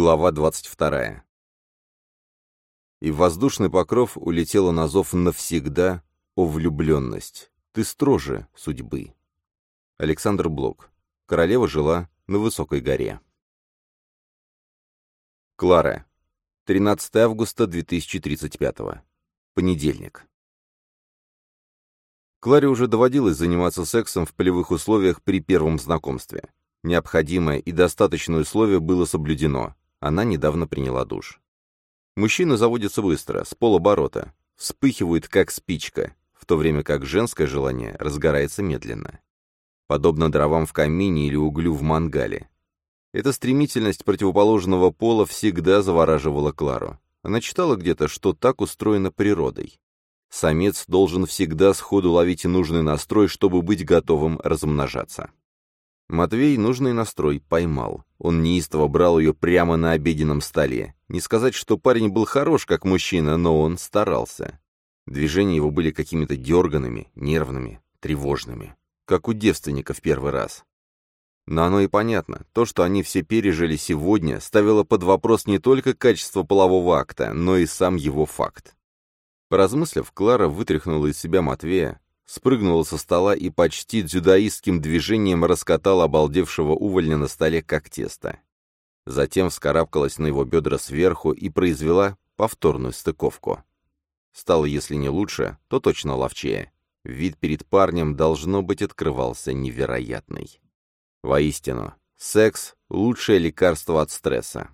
Глава 22. И воздушный покров улетела на зов навсегда, о влюбленность. Ты строже судьбы. Александр Блок. Королева жила на высокой горе. Клара. 13 августа 2035. Понедельник. Кларе уже доводилось заниматься сексом в полевых условиях при первом знакомстве. Необходимое и достаточное условие было соблюдено. Она недавно приняла душ. Мужчина заводится быстро, с полоборота, вспыхивает как спичка, в то время как женское желание разгорается медленно. Подобно дровам в камине или углю в мангале. Эта стремительность противоположного пола всегда завораживала Клару. Она читала где-то, что так устроено природой. Самец должен всегда сходу ловить нужный настрой, чтобы быть готовым размножаться. Матвей нужный настрой поймал. Он неистово брал ее прямо на обеденном столе. Не сказать, что парень был хорош как мужчина, но он старался. Движения его были какими-то дерганными, нервными, тревожными, как у девственника в первый раз. Но оно и понятно. То, что они все пережили сегодня, ставило под вопрос не только качество полового акта, но и сам его факт. Поразмыслив, Клара вытряхнула из себя Матвея, спрыгнула со стола и почти дзюдоистским движением раскатала обалдевшего увольня на столе как тесто. Затем вскарабкалась на его бедра сверху и произвела повторную стыковку. Стало, если не лучше, то точно ловчее. Вид перед парнем, должно быть, открывался невероятный. Воистину, секс — лучшее лекарство от стресса.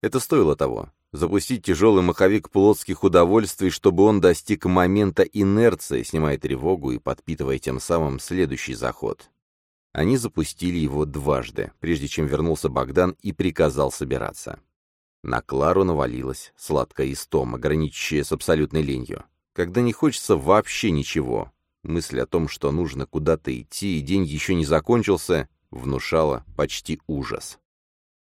Это стоило того запустить тяжелый маховик плотских удовольствий, чтобы он достиг момента инерции, снимая тревогу и подпитывая тем самым следующий заход. Они запустили его дважды, прежде чем вернулся Богдан и приказал собираться. На Клару навалилась сладкая истома, граничащая с абсолютной ленью. Когда не хочется вообще ничего, мысль о том, что нужно куда-то идти, и день еще не закончился, внушала почти ужас.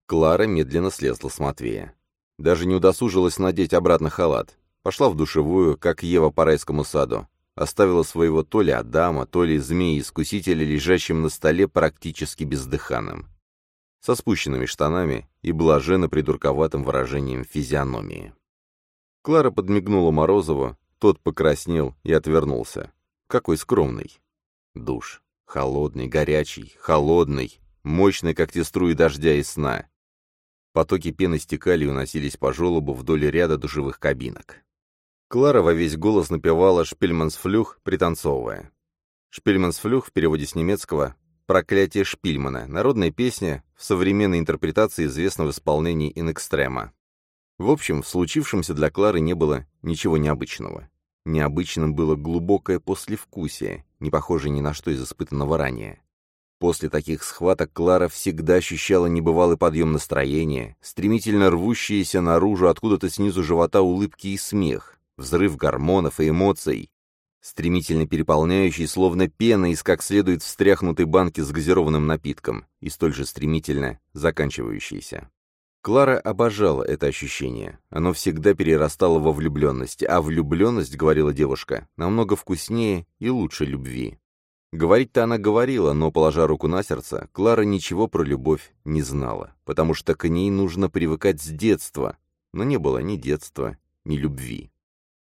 Клара медленно слезла с Матвея. Даже не удосужилась надеть обратно халат. Пошла в душевую, как Ева по райскому саду. Оставила своего то ли Адама, то ли змеи-искусителя лежащим на столе практически бездыханным. Со спущенными штанами и блаженно придурковатым выражением физиономии. Клара подмигнула Морозову, тот покраснел и отвернулся. Какой скромный. Душ. Холодный, горячий, холодный, мощный, как те струи дождя и сна. Потоки пены стекали и уносились по желобу вдоль ряда душевых кабинок. Клара во весь голос напевала «Шпильмансфлюх», пританцовывая. «Шпильмансфлюх» в переводе с немецкого «Проклятие Шпильмана», народная песня, в современной интерпретации известна в исполнении инэкстрема. В общем, в случившемся для Клары не было ничего необычного. Необычным было глубокое послевкусие, не похожее ни на что из испытанного ранее. После таких схваток Клара всегда ощущала небывалый подъем настроения, стремительно рвущиеся наружу откуда-то снизу живота улыбки и смех, взрыв гормонов и эмоций, стремительно переполняющий, словно пена из как следует встряхнутой банки с газированным напитком, и столь же стремительно заканчивающийся. Клара обожала это ощущение. Оно всегда перерастало во влюбленность, а влюбленность, говорила девушка, намного вкуснее и лучше любви. Говорить-то она говорила, но, положа руку на сердце, Клара ничего про любовь не знала, потому что к ней нужно привыкать с детства, но не было ни детства, ни любви.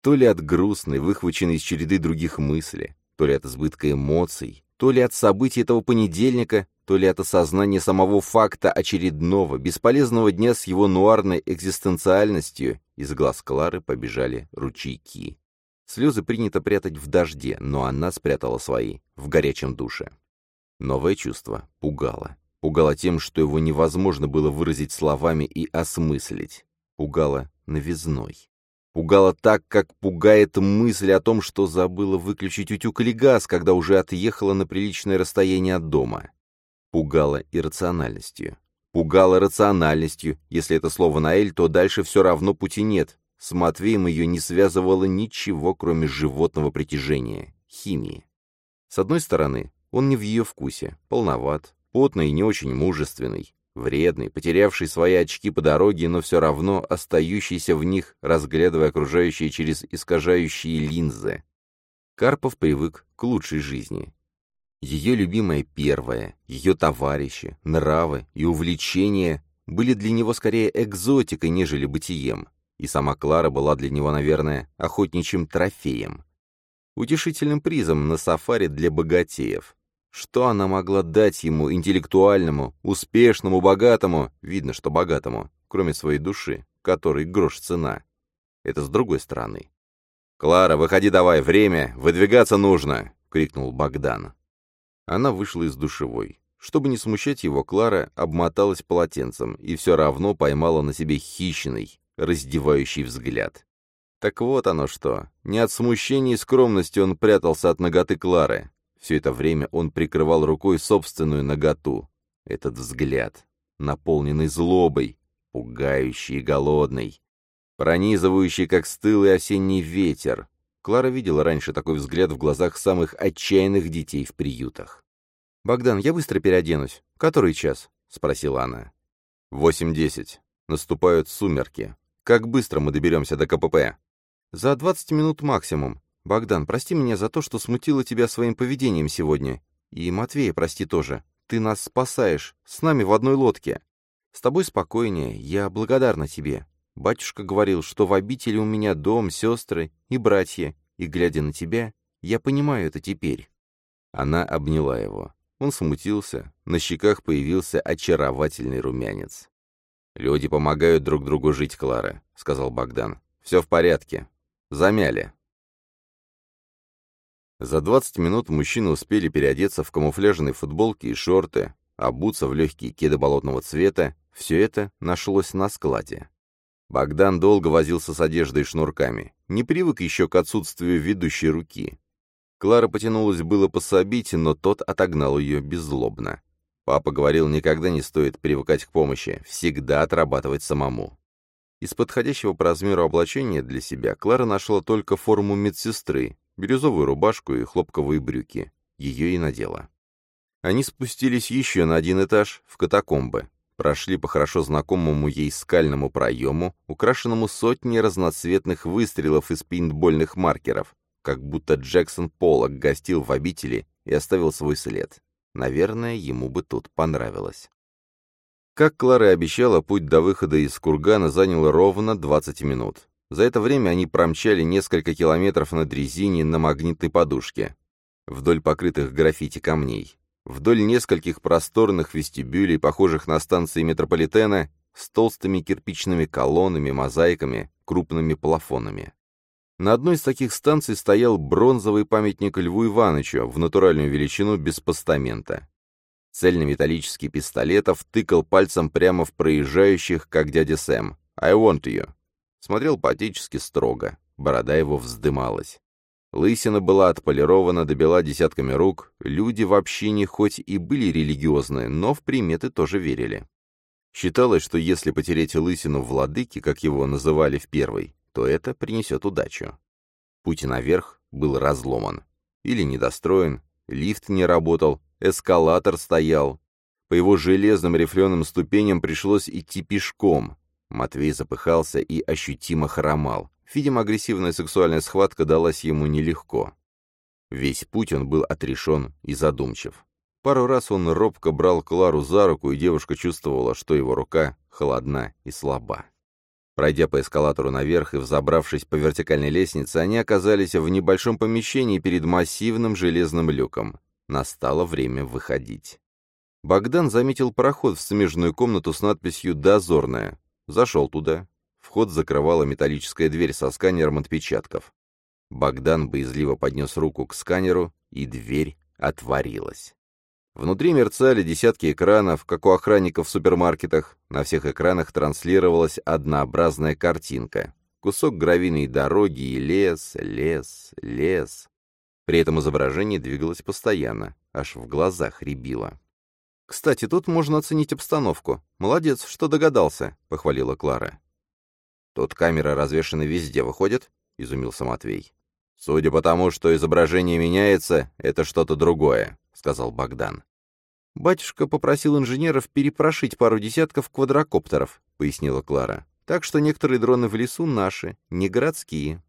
То ли от грустной, выхваченной из череды других мыслей, то ли от избытка эмоций, то ли от событий этого понедельника, то ли от осознания самого факта очередного, бесполезного дня с его нуарной экзистенциальностью, из глаз Клары побежали ручейки. Слезы принято прятать в дожде, но она спрятала свои в горячем душе. Новое чувство пугало. Пугало тем, что его невозможно было выразить словами и осмыслить. Пугало новизной. Пугало так, как пугает мысль о том, что забыла выключить утюг или газ, когда уже отъехала на приличное расстояние от дома. Пугало иррациональностью. Пугало рациональностью. Если это слово на «эль», то дальше все равно пути нет. С Матвеем ее не связывало ничего, кроме животного притяжения, химии. С одной стороны, он не в ее вкусе, полноват, потный и не очень мужественный, вредный, потерявший свои очки по дороге, но все равно остающийся в них, разглядывая окружающие через искажающие линзы. Карпов привык к лучшей жизни. Ее любимое первое, ее товарищи, нравы и увлечения были для него скорее экзотикой, нежели бытием. И сама Клара была для него, наверное, охотничьим трофеем. Утешительным призом на сафари для богатеев. Что она могла дать ему, интеллектуальному, успешному, богатому, видно, что богатому, кроме своей души, которой грош цена? Это с другой стороны. «Клара, выходи давай, время, выдвигаться нужно!» — крикнул Богдан. Она вышла из душевой. Чтобы не смущать его, Клара обмоталась полотенцем и все равно поймала на себе хищный, раздевающий взгляд. Так вот оно что. Не от смущения и скромности он прятался от ноготы Клары. Все это время он прикрывал рукой собственную ноготу. Этот взгляд, наполненный злобой, пугающий и голодный, пронизывающий, как стылый осенний ветер. Клара видела раньше такой взгляд в глазах самых отчаянных детей в приютах. «Богдан, я быстро переоденусь. Который час?» — спросила она. «Восемь десять. Наступают сумерки. Как быстро мы доберемся до КПП?» «За двадцать минут максимум. Богдан, прости меня за то, что смутила тебя своим поведением сегодня. И Матвея прости тоже. Ты нас спасаешь. С нами в одной лодке. С тобой спокойнее. Я благодарна тебе. Батюшка говорил, что в обители у меня дом, сестры и братья. И, глядя на тебя, я понимаю это теперь». Она обняла его. Он смутился, на щеках появился очаровательный румянец. «Люди помогают друг другу жить, Клара», — сказал Богдан. «Все в порядке. Замяли». За 20 минут мужчины успели переодеться в камуфляжные футболки и шорты, обуться в легкие кеды болотного цвета. Все это нашлось на складе. Богдан долго возился с одеждой и шнурками. Не привык еще к отсутствию ведущей руки. Клара потянулась было пособить, но тот отогнал ее беззлобно. Папа говорил, никогда не стоит привыкать к помощи, всегда отрабатывать самому. Из подходящего по размеру облачения для себя Клара нашла только форму медсестры, бирюзовую рубашку и хлопковые брюки. Ее и надела. Они спустились еще на один этаж, в катакомбы, прошли по хорошо знакомому ей скальному проему, украшенному сотней разноцветных выстрелов из пейнтбольных маркеров, как будто Джексон Поллок гостил в обители и оставил свой след. Наверное, ему бы тут понравилось. Как Клара обещала, путь до выхода из кургана занял ровно 20 минут. За это время они промчали несколько километров на дрезине на магнитной подушке, вдоль покрытых граффити камней, вдоль нескольких просторных вестибюлей, похожих на станции метрополитена, с толстыми кирпичными колоннами, мозаиками, крупными плафонами. На одной из таких станций стоял бронзовый памятник Льву Ивановичу в натуральную величину без постамента. Цельнометаллический пистолетов тыкал пальцем прямо в проезжающих, как дядя Сэм. «I want you». Смотрел поотечески строго, борода его вздымалась. Лысина была отполирована до бела десятками рук, люди в общине хоть и были религиозны, но в приметы тоже верили. Считалось, что если потереть лысину владыки, как его называли в первой, то это принесет удачу. Путь наверх был разломан. Или недостроен, лифт не работал, эскалатор стоял. По его железным рифленым ступеням пришлось идти пешком. Матвей запыхался и ощутимо хромал. Видимо, агрессивная сексуальная схватка далась ему нелегко. Весь путь он был отрешен и задумчив. Пару раз он робко брал Клару за руку, и девушка чувствовала, что его рука холодна и слаба. Пройдя по эскалатору наверх и взобравшись по вертикальной лестнице, они оказались в небольшом помещении перед массивным железным люком. Настало время выходить. Богдан заметил проход в смежную комнату с надписью «Дозорная». Зашел туда. Вход закрывала металлическая дверь со сканером отпечатков. Богдан боязливо поднес руку к сканеру, и дверь отворилась. Внутри мерцали десятки экранов, как у охранников в супермаркетах. На всех экранах транслировалась однообразная картинка. Кусок гравийной дороги и лес, лес, лес. При этом изображение двигалось постоянно, аж в глазах рябило. «Кстати, тут можно оценить обстановку. Молодец, что догадался», — похвалила Клара. «Тут камера развешаны везде, выходит?» — изумился Матвей. «Судя по тому, что изображение меняется, это что-то другое», — сказал Богдан. «Батюшка попросил инженеров перепрошить пару десятков квадрокоптеров», — пояснила Клара. «Так что некоторые дроны в лесу наши, не городские».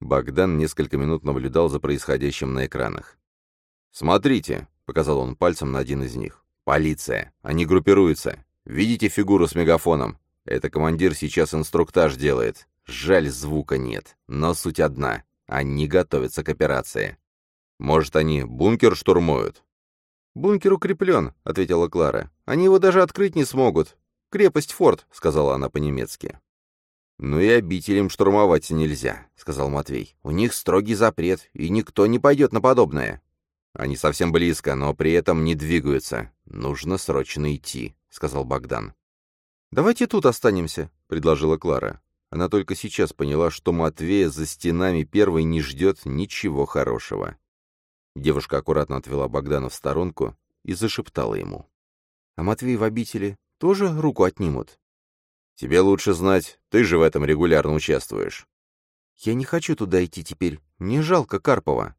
Богдан несколько минут наблюдал за происходящим на экранах. «Смотрите», — показал он пальцем на один из них. «Полиция! Они группируются! Видите фигуру с мегафоном? Это командир сейчас инструктаж делает. Жаль, звука нет, но суть одна. Они готовятся к операции. Может, они бункер штурмуют?» «Бункер укреплен», — ответила Клара. «Они его даже открыть не смогут. Крепость форт», — сказала она по-немецки. «Ну и обителям штурмовать нельзя», — сказал Матвей. «У них строгий запрет, и никто не пойдет на подобное. Они совсем близко, но при этом не двигаются. Нужно срочно идти», — сказал Богдан. «Давайте тут останемся», — предложила Клара. Она только сейчас поняла, что Матвея за стенами первой не ждет ничего хорошего. Девушка аккуратно отвела Богдана в сторонку и зашептала ему. «А Матвей в обители тоже руку отнимут?» «Тебе лучше знать, ты же в этом регулярно участвуешь». «Я не хочу туда идти теперь, мне жалко Карпова».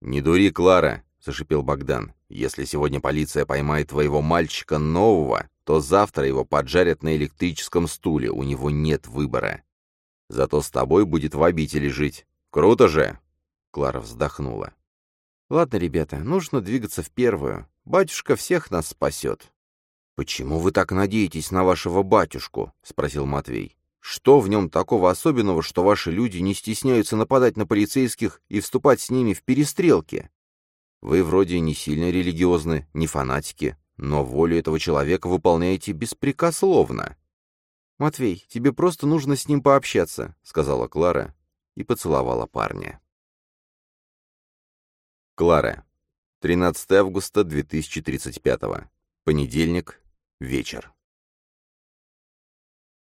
«Не дури, Клара», — зашипел Богдан. «Если сегодня полиция поймает твоего мальчика нового, то завтра его поджарят на электрическом стуле, у него нет выбора. Зато с тобой будет в обители жить. Круто же!» Клара вздохнула. «Ладно, ребята, нужно двигаться в первую. Батюшка всех нас спасет». «Почему вы так надеетесь на вашего батюшку?» — спросил Матвей. «Что в нем такого особенного, что ваши люди не стесняются нападать на полицейских и вступать с ними в перестрелки? Вы вроде не сильно религиозны, не фанатики, но волю этого человека выполняете беспрекословно». «Матвей, тебе просто нужно с ним пообщаться», — сказала Клара и поцеловала парня. Клара. 13 августа 2035. Понедельник. Вечер.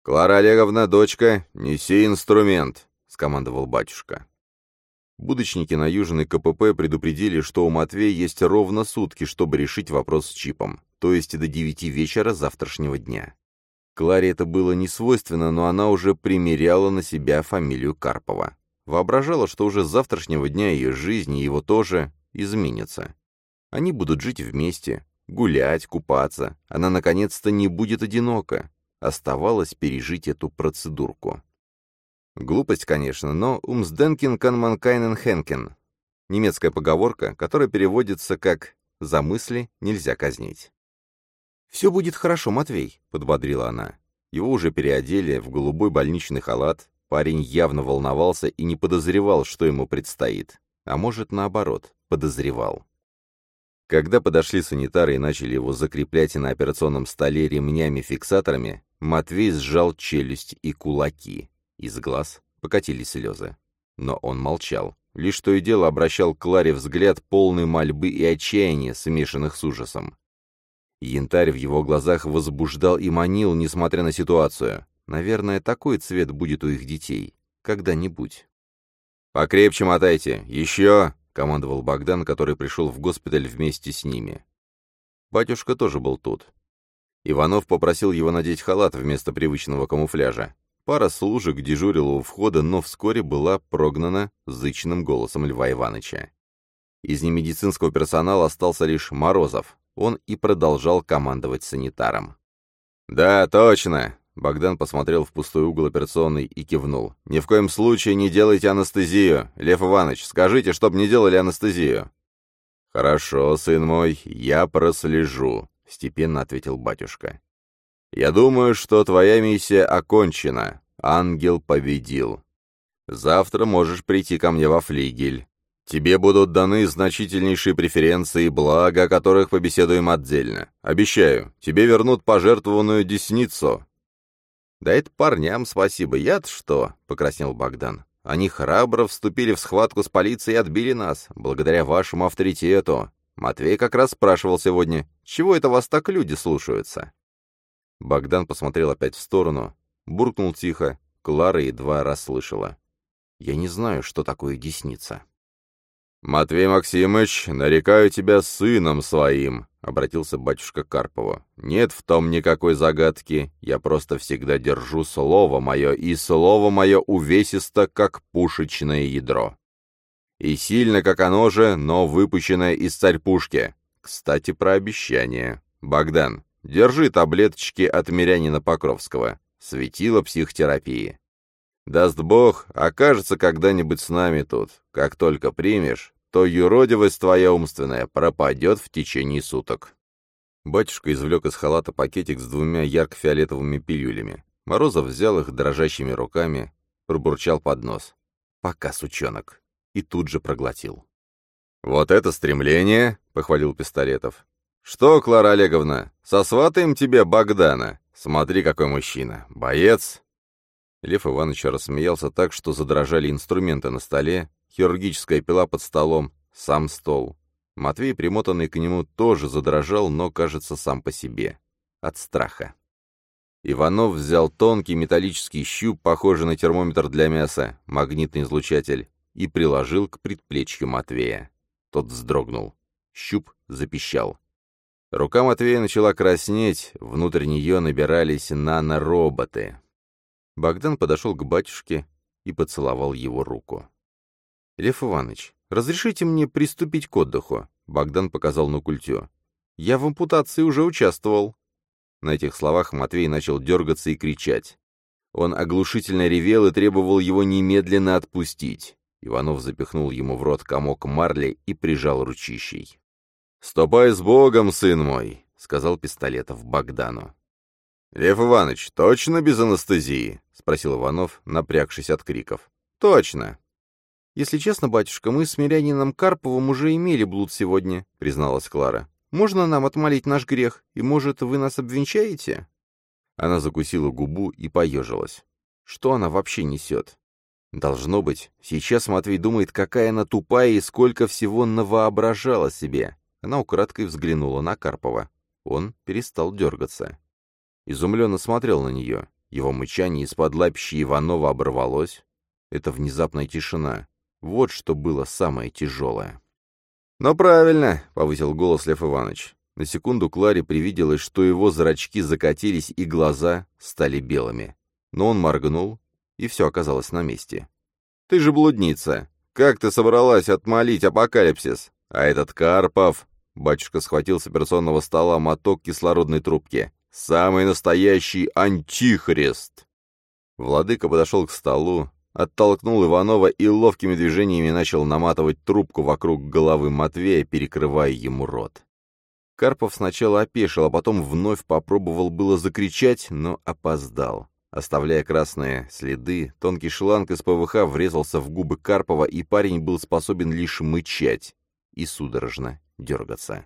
«Клара Олеговна, дочка, неси инструмент», — скомандовал батюшка. Будочники на Южной КПП предупредили, что у Матвея есть ровно сутки, чтобы решить вопрос с чипом, то есть до девяти вечера завтрашнего дня. Кларе это было не свойственно, но она уже примеряла на себя фамилию Карпова. Воображала, что уже с завтрашнего дня ее жизнь и его тоже изменится. Они будут жить вместе, гулять, купаться. Она наконец-то не будет одинока. Оставалось пережить эту процедурку. Глупость, конечно, но «умсденкин канманкайнен хенкен» — немецкая поговорка, которая переводится как «за мысли нельзя казнить». «Все будет хорошо, Матвей», — подбодрила она. Его уже переодели в голубой больничный халат, Парень явно волновался и не подозревал, что ему предстоит. А может, наоборот, подозревал. Когда подошли санитары и начали его закреплять на операционном столе ремнями-фиксаторами, Матвей сжал челюсть и кулаки. Из глаз покатились слезы. Но он молчал. Лишь то и дело обращал к Кларе взгляд полный мольбы и отчаяния, смешанных с ужасом. Янтарь в его глазах возбуждал и манил, несмотря на ситуацию. Наверное, такой цвет будет у их детей. Когда-нибудь. «Покрепче мотайте! Еще!» — командовал Богдан, который пришел в госпиталь вместе с ними. Батюшка тоже был тут. Иванов попросил его надеть халат вместо привычного камуфляжа. Пара служек дежурила у входа, но вскоре была прогнана зычным голосом Льва Ивановича. Из немедицинского персонала остался лишь Морозов. Он и продолжал командовать санитаром. «Да, точно. Богдан посмотрел в пустой угол операционной и кивнул. «Ни в коем случае не делайте анестезию. Лев Иванович, скажите, чтоб не делали анестезию». «Хорошо, сын мой, я прослежу», — степенно ответил батюшка. «Я думаю, что твоя миссия окончена. Ангел победил. Завтра можешь прийти ко мне во флигель. Тебе будут даны значительнейшие преференции и блага, о которых побеседуем отдельно. Обещаю, тебе вернут пожертвованную десницу, «Да это парням спасибо, я-то что?» — покраснел Богдан. «Они храбро вступили в схватку с полицией и отбили нас, благодаря вашему авторитету. Матвей как раз спрашивал сегодня, чего это вас так люди слушаются?» Богдан посмотрел опять в сторону, буркнул тихо, Клара едва расслышала. «Я не знаю, что такое десница». «Матвей Максимыч, нарекаю тебя сыном своим», — обратился батюшка Карпову. «Нет в том никакой загадки, я просто всегда держу слово мое, и слово мое увесисто, как пушечное ядро. И сильно, как оно же, но выпущенное из царь-пушки. Кстати, про обещание. Богдан, держи таблеточки от мирянина Покровского. Светило психотерапии. Даст Бог, окажется когда-нибудь с нами тут. Как только примешь, то юродивость твоя умственная пропадет в течение суток. Батюшка извлек из халата пакетик с двумя ярко-фиолетовыми пилюлями. Морозов взял их дрожащими руками, пробурчал под нос. «Пока, сучонок!» И тут же проглотил. «Вот это стремление!» — похвалил Пистолетов. «Что, Клара Олеговна, сосватаем тебе Богдана? Смотри, какой мужчина! Боец!» Лев Иванович рассмеялся так, что задрожали инструменты на столе, хирургическая пила под столом, сам стол. Матвей, примотанный к нему, тоже задрожал, но, кажется, сам по себе. От страха. Иванов взял тонкий металлический щуп, похожий на термометр для мяса, магнитный излучатель, и приложил к предплечью Матвея. Тот вздрогнул. Щуп запищал. Рука Матвея начала краснеть, внутрь нее набирались нанороботы. Богдан подошел к батюшке и поцеловал его руку. «Лев Иванович, разрешите мне приступить к отдыху?» Богдан показал на культю. «Я в ампутации уже участвовал». На этих словах Матвей начал дергаться и кричать. Он оглушительно ревел и требовал его немедленно отпустить. Иванов запихнул ему в рот комок марли и прижал ручищей. «Ступай с Богом, сын мой!» — сказал Пистолетов Богдану. «Лев Иванович, точно без анестезии?» — спросил Иванов, напрягшись от криков. «Точно!» «Если честно, батюшка, мы с мирянином Карповым уже имели блуд сегодня», — призналась Клара. «Можно нам отмолить наш грех, и, может, вы нас обвенчаете?» Она закусила губу и поежилась. Что она вообще несет? Должно быть, сейчас Матвей думает, какая она тупая и сколько всего навоображала себе. Она украдкой взглянула на Карпова. Он перестал дергаться. Изумленно смотрел на нее. Его мычание из-под лапищи Иванова оборвалось. Это внезапная тишина. Вот что было самое тяжелое. «Но правильно», — повысил голос Лев Иванович. На секунду Кларе привиделось, что его зрачки закатились и глаза стали белыми. Но он моргнул, и все оказалось на месте. «Ты же блудница! Как ты собралась отмолить апокалипсис? А этот Карпов...» Батюшка схватил с операционного стола моток кислородной трубки. «Самый настоящий антихрист!» Владыка подошел к столу, оттолкнул Иванова и ловкими движениями начал наматывать трубку вокруг головы Матвея, перекрывая ему рот. Карпов сначала опешил, а потом вновь попробовал было закричать, но опоздал. Оставляя красные следы, тонкий шланг из ПВХ врезался в губы Карпова, и парень был способен лишь мычать и судорожно дергаться.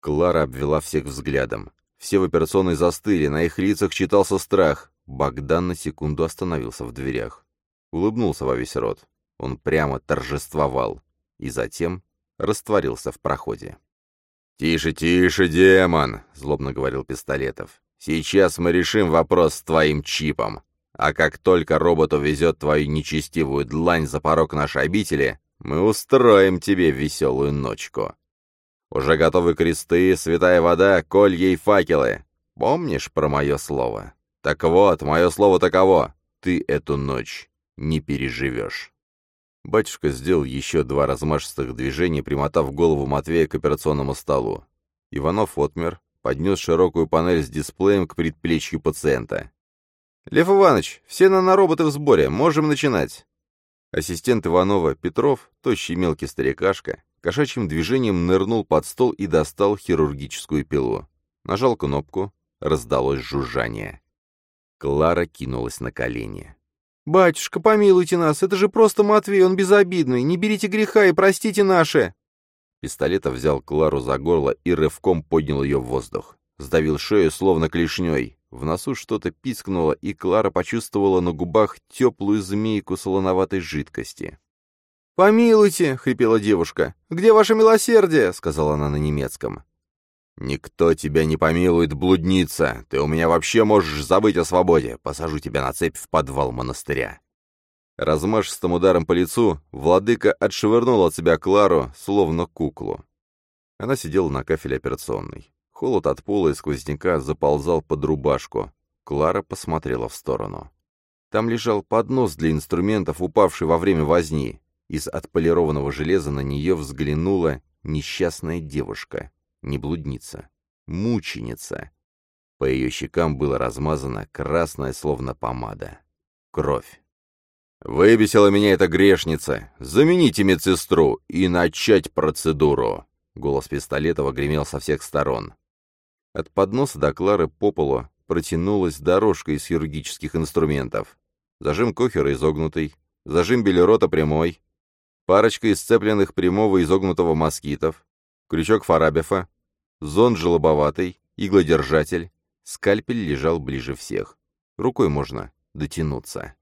Клара обвела всех взглядом. Все в операционной застыли, на их лицах читался страх. Богдан на секунду остановился в дверях. Улыбнулся во весь рот. Он прямо торжествовал. И затем растворился в проходе. «Тише, тише, демон!» — злобно говорил Пистолетов. Сейчас мы решим вопрос с твоим чипом. А как только робот увезет твою нечестивую длань за порог нашей обители, мы устроим тебе веселую ночку. Уже готовы кресты, святая вода, колья и факелы. Помнишь про мое слово? Так вот, мое слово таково. Ты эту ночь не переживешь. Батюшка сделал еще два размашистых движения, примотав голову Матвея к операционному столу. Иванов отмер, поднес широкую панель с дисплеем к предплечью пациента. «Лев Иванович, все нанороботы в сборе, можем начинать!» Ассистент Иванова, Петров, тощий мелкий старикашка, кошачьим движением нырнул под стол и достал хирургическую пилу. Нажал кнопку, раздалось жужжание. Клара кинулась на колени. «Батюшка, помилуйте нас, это же просто Матвей, он безобидный, не берите греха и простите наши!» Пистолета взял Клару за горло и рывком поднял ее в воздух. Сдавил шею, словно клешней. В носу что-то пискнуло, и Клара почувствовала на губах теплую змейку солоноватой жидкости. «Помилуйте!» — хрипела девушка. «Где ваше милосердие?» — сказала она на немецком. «Никто тебя не помилует, блудница! Ты у меня вообще можешь забыть о свободе! Посажу тебя на цепь в подвал монастыря!» Размашистым ударом по лицу владыка отшвырнул от себя Клару, словно куклу. Она сидела на кафеле операционной. Холод от пола и сквозняка заползал под рубашку. Клара посмотрела в сторону. Там лежал поднос для инструментов, упавший во время возни. Из отполированного железа на нее взглянула несчастная девушка, не блудница, мученица. По ее щекам было размазано красная, словно помада. Кровь. «Выбесила меня эта грешница! Замените медсестру и начать процедуру!» Голос Пистолетова гремел со всех сторон. От подноса до Клары по полу протянулась дорожка из хирургических инструментов. Зажим кохера изогнутый, зажим белерота прямой, парочка из сцепленных прямого изогнутого москитов, крючок фарабефа, зон желобоватый, иглодержатель, скальпель лежал ближе всех. Рукой можно дотянуться.